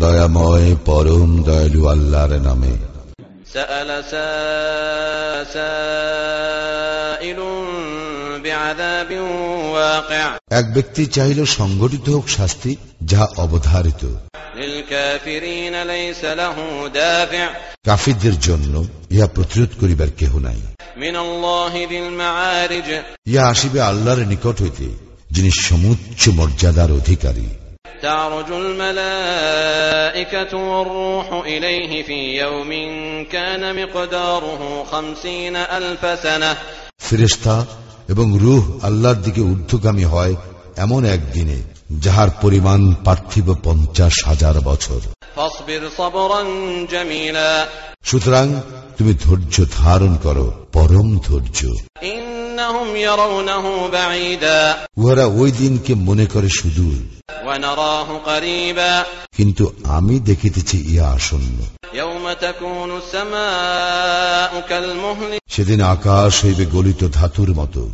দয়াময় পরম দয়ালু আল্লাহর নামে سأل سا- سائل بعذاب واقع এক ব্যক্তি চাইল সংগঠিত হোক শাস্তি যাহা অবধারিত للكافرين ليس له دافع কাফিরদের জন্য ইহা প্রতিরোধ করিবার কেহ নাই من الله ذي المعارج ইহা আসিবে আল্লাহর নিকট হইতে যিনি সমুচ্চ মর্যাদার অধিকারী تعرج الملائكة والروح إليه في يوم كان مقداره خمسين ألف سنة ফেরেশতা এবং রুহ আল্লাহর দিকে ঊর্ধ্বগামী হয় এমন একদিনে যাহার পরিমাণ পার্থিব পঞ্চাশ হাজার বছর فاصبر صبرا جميلا সুতরাং তুমি ধৈর্য ধারণ করো পরম ধৈর্য। উহারা ওই দিনকে মনে করে সুদূর। কিন্তু আমি দেখিতেছি ইয়া আসন্ন। সেদিন আকাশ হইবে গলিত ধাতুর মতো।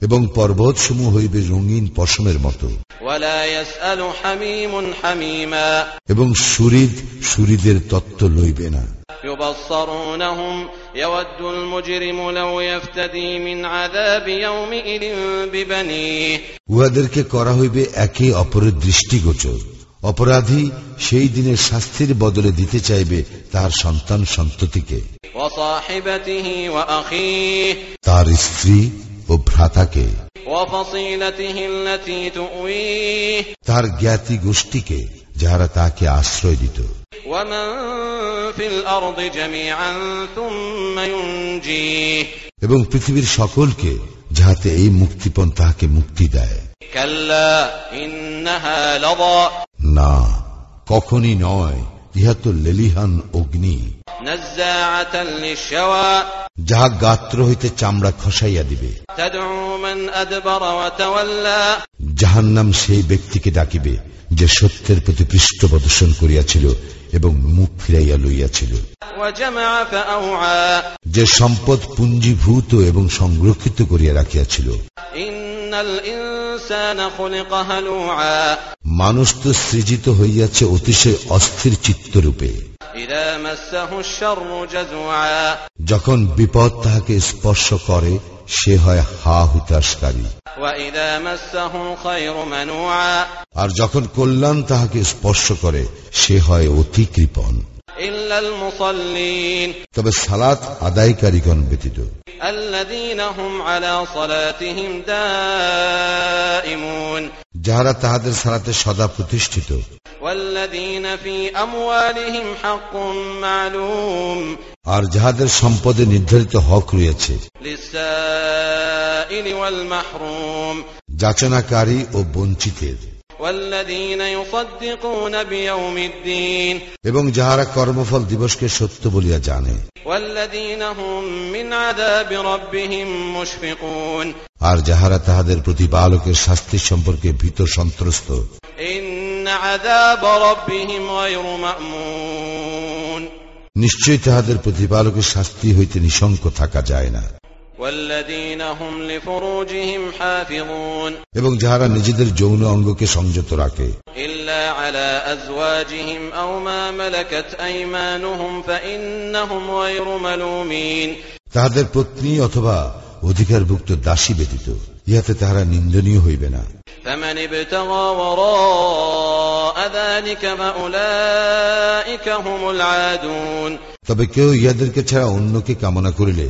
এবং পর্বত সমূহ হইবে রঙিন পশমের মতো ولا يسأل حميم حميما এবং সুরিদ সুরিদের তত্ত্ব লইবে না يبصرونهم يود المجرم لو يفتدي من عذاب يومئذ ببنيه উহাদেরকে করা হইবে একে অপরের দৃষ্টিগোচর অপরাধী সেই দিনের শাস্তির বদলে দিতে চাইবে তার সন্তান সন্ততিকে وصاحبته وأخيه তার স্ত্রী ও ভ্রাতাকে তার জ্ঞাতি গোষ্ঠীকে যারা তাকে আশ্রয় দিত। এবং পৃথিবীর সকলকে যাহাতে এই মুক্তিপণ তাহাকে মুক্তি দেয়। না কখনই নয়। ইহা তো লেলিহান অগ্নি। যাহা গাত্র হইতে চামড়া খসাইয়া দিবে। যাহার নাম সেই ব্যক্তিকে ডাকিবে যে সত্যের প্রতি পৃষ্ঠ প্রদর্শন করিয়াছিল এবং মুখ ফিরাইয়া লইয়াছিল। যে সম্পদ পুঞ্জীভূত এবং সংরক্ষিত করিয়া রাখিয়াছিল। মানুষ তো সৃজিত হইয়াছে অতিশয় অস্থির চিত্তরূপে। যখন বিপদ তাহাকে স্পর্শ করে সে হয় হা হুতাশকারী। আর যখন কল্যাণ তাহাকে স্পর্শ করে সে হয় অতি কৃপণ। তবে সালাত আদায়কারীগণ ব্যতীত। যাহারা তাহাদের সালাতে সদা প্রতিষ্ঠিত। আর যাহাদের সম্পদে নির্ধারিত হক রয়েছে। যাচনাকারী ও বঞ্চিতের। এবং যাহারা কর্মফল দিবসকে সত্য বলিয়া জানে। আর যাহারা তাহাদের প্রতি বালকের শাস্তি সম্পর্কে ভীত সন্ত্রস্ত। নিশ্চয় তাহাদের প্রতিপালকের শাস্তি হইতে নিঃশঙ্ক থাকা যায় না। এবং যাহারা নিজেদের যৌন অঙ্গকে সংযত রাখে। তাহাদের পত্নী অথবা অধিকারভুক্ত দাসী ব্যতীত ইহাতে তাহারা নিন্দনীয় হইবে না। তবে কেউ ইয়াদেরকে ছাড়া অন্যকে কামনা করিলে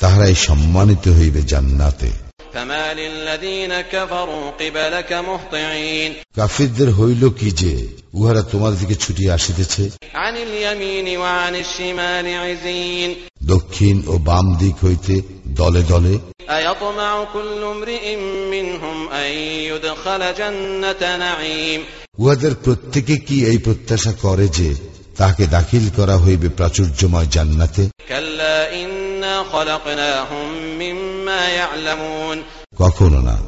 তাহারাই সম্মানিত হইবে জান্নাতে। কাফিরদের হইল কি যে উহারা তোমার দিকে ছুটি আসিতেছে? দক্ষিণ ও বাম দিক হইতে দলে দলে। উহাদের প্রত্যেকে কি এই প্রত্যাশা করে যে তাকে দাখিল করা হইবে প্রাচুর্যময় জান্নাতে। কখনো না।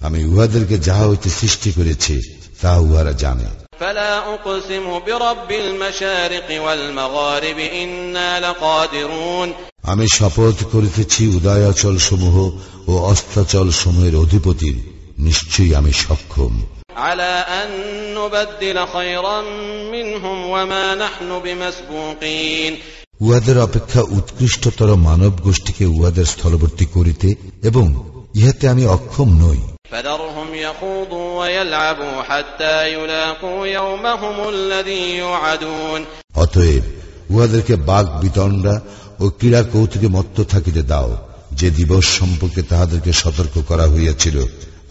আমি উহাদেরকে যাহা হইতে সৃষ্টি করেছি তা উহারা জানে। আমি শপথ করিতেছি উদয়াচল সমূহ ও অস্তাচল সমূহের অধিপতির নিশ্চয়ই আমি সক্ষম। على أن نبدل خيرا منهم وما نحن بمسبوقين উহাদের অপেক্ষা উৎকৃষ্টতর মানব গোষ্ঠীকে উহাদের স্থলবর্তী করিতে এবং ইহাতে আমি অক্ষম নই فذرهم يخوضوا ويلعبوا حتى يلاقوا يومهم الذي يوعدون অতএব উহাদেরকে বাঘ বিতণ্ডা ও ক্রীড়া কৌতুকে মত্ত থাকিতে দাও যে দিবস সম্পর্কে তাহাদেরকে সতর্ক করা হইয়াছিল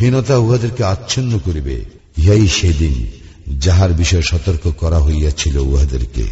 হীনতা উহাদেরকে আচ্ছন্ন করিবে ইহাই সেদিন যাহার বিষয়ে সতর্ক করা হইয়াছিল উহাদেরকে।